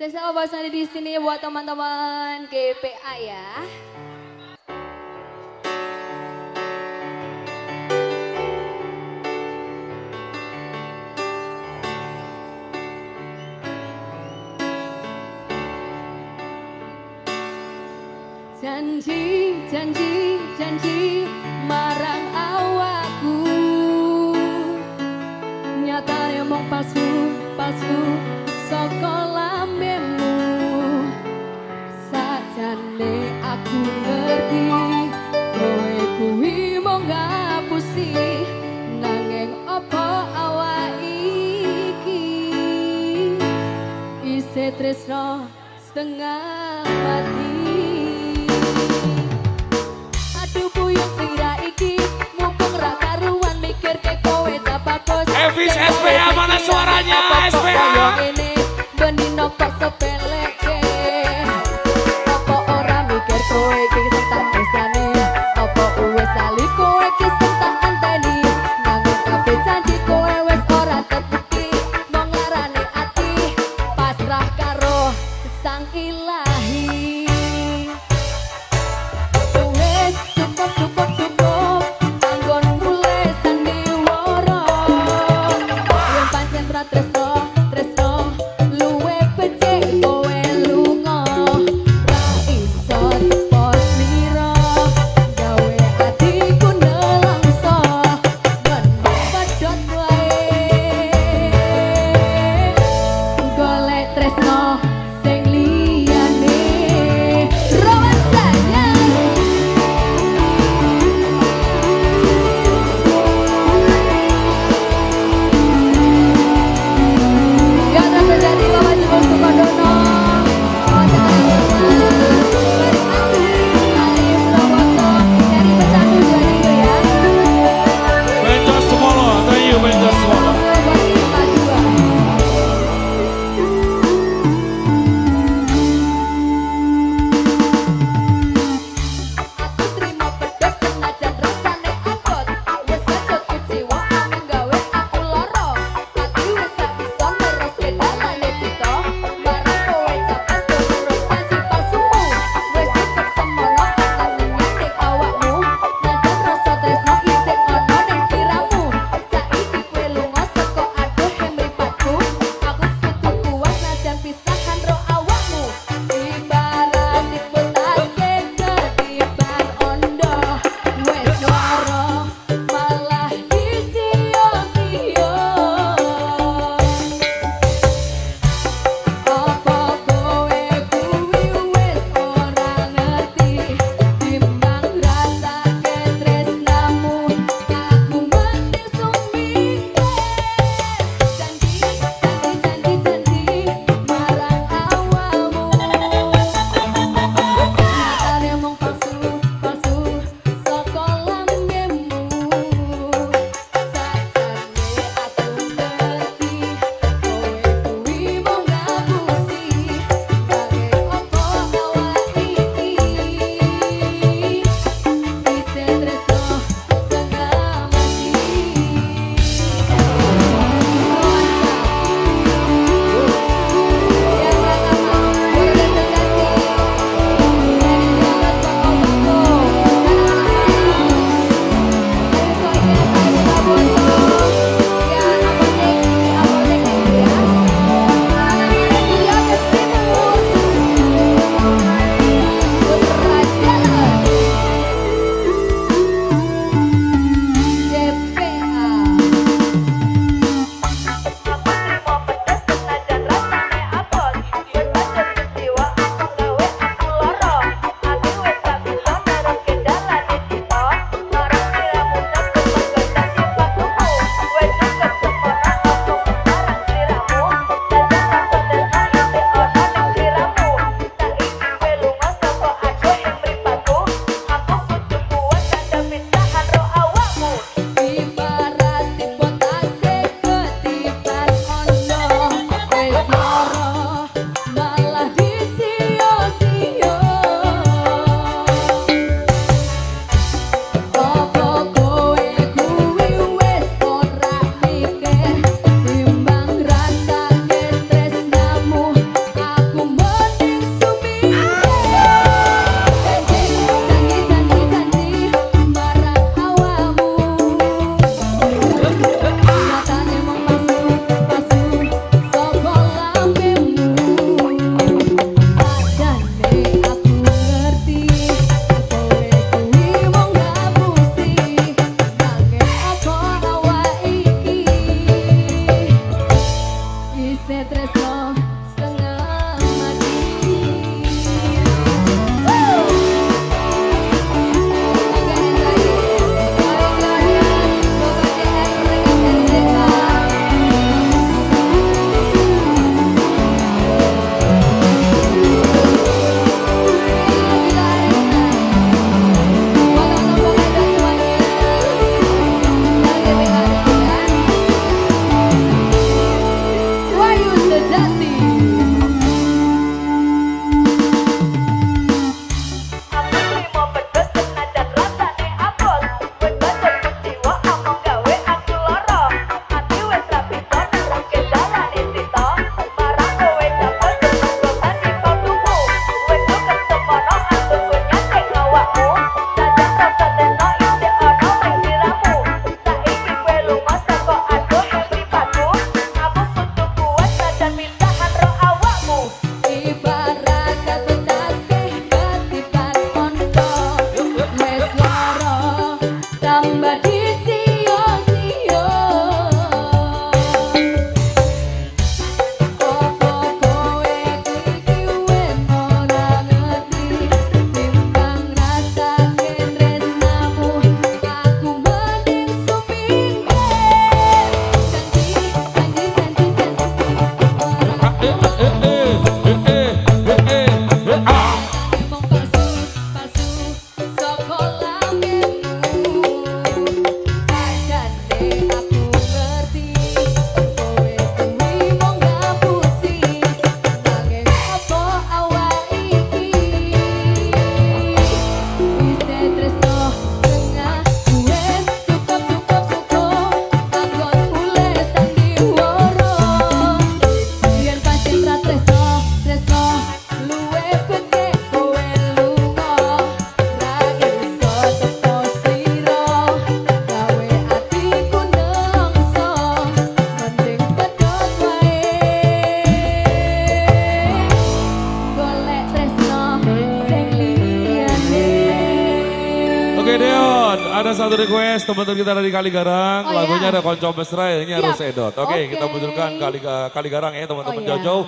Spesial bahasa di sini buat teman-teman GPA ya. Janji, janji, janji marang awakku Nyatane mong palsu, palsu saka lambemu Sajane aku ngerti kowe kuwi mong ngapusi nanging apa awak iki? Ise tresno setengah mati. Aduh puyung sira iki mumpung ra karuan mikir ke kowe Evis SPA, mana suaranya, SPA? Ini ada satu request teman-teman kita dari Kaligarang. Oh, Lagunya ya. ada Konco Mesra, ini harus. Edot. Oke, kita Oke. munculkan Kali, Kaligarang ya teman-teman Oh, iya. jauh-jauh.